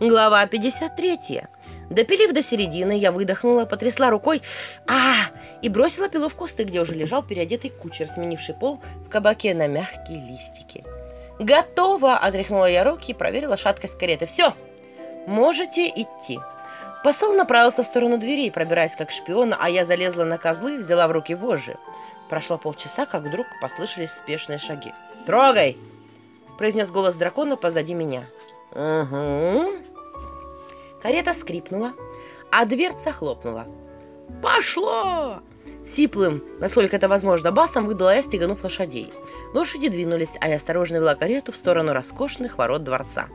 Глава 53. Допилив до середины, я выдохнула, потрясла рукой а, и бросила пилу в кусты, где уже лежал переодетый кучер, сменивший пол в кабаке на мягкие листики. «Готово!» – отряхнула я руки и проверила шаткость кареты. «Все, можете идти». Посол направился в сторону дверей, пробираясь как шпион, а я залезла на козлы, взяла в руки вожжи. Прошло полчаса, как вдруг послышались спешные шаги. «Трогай!» – произнес голос дракона позади меня. «Угу». Карета скрипнула, а дверца хлопнула. «Пошло!» Сиплым, насколько это возможно, басом выдала я, стеганув лошадей. Лошади двинулись, а я осторожно вела карету в сторону роскошных ворот дворца.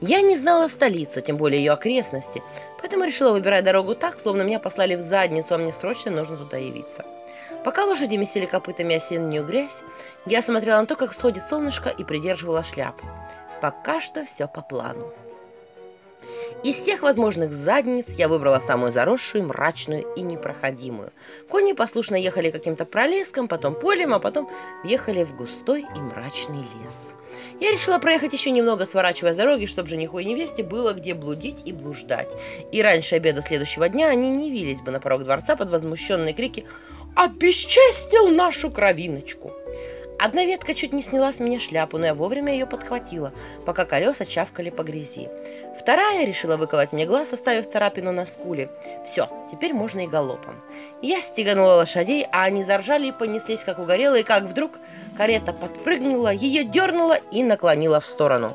Я не знала столицу, тем более ее окрестности, поэтому решила выбирать дорогу так, словно меня послали в задницу, а мне срочно нужно туда явиться. Пока лошади месили копытами осеннюю грязь, я смотрела на то, как сходит солнышко и придерживала шляпу. Пока что все по плану. Из всех возможных задниц я выбрала самую заросшую, мрачную и непроходимую. Кони послушно ехали каким-то пролеском, потом полем, а потом въехали в густой и мрачный лес. Я решила проехать еще немного, сворачивая с дороги, чтобы жениху и невесте было где блудить и блуждать. И раньше обеда следующего дня они не явились бы на порог дворца под возмущенные крики «Обесчестил нашу кровиночку!» Одна ветка чуть не сняла с меня шляпу, но я вовремя ее подхватила, пока колеса чавкали по грязи. Вторая решила выколоть мне глаз, оставив царапину на скуле. Все, теперь можно и галопом. Я стеганула лошадей, а они заржали и понеслись, как угорелые, как вдруг карета подпрыгнула, ее дернула и наклонила в сторону.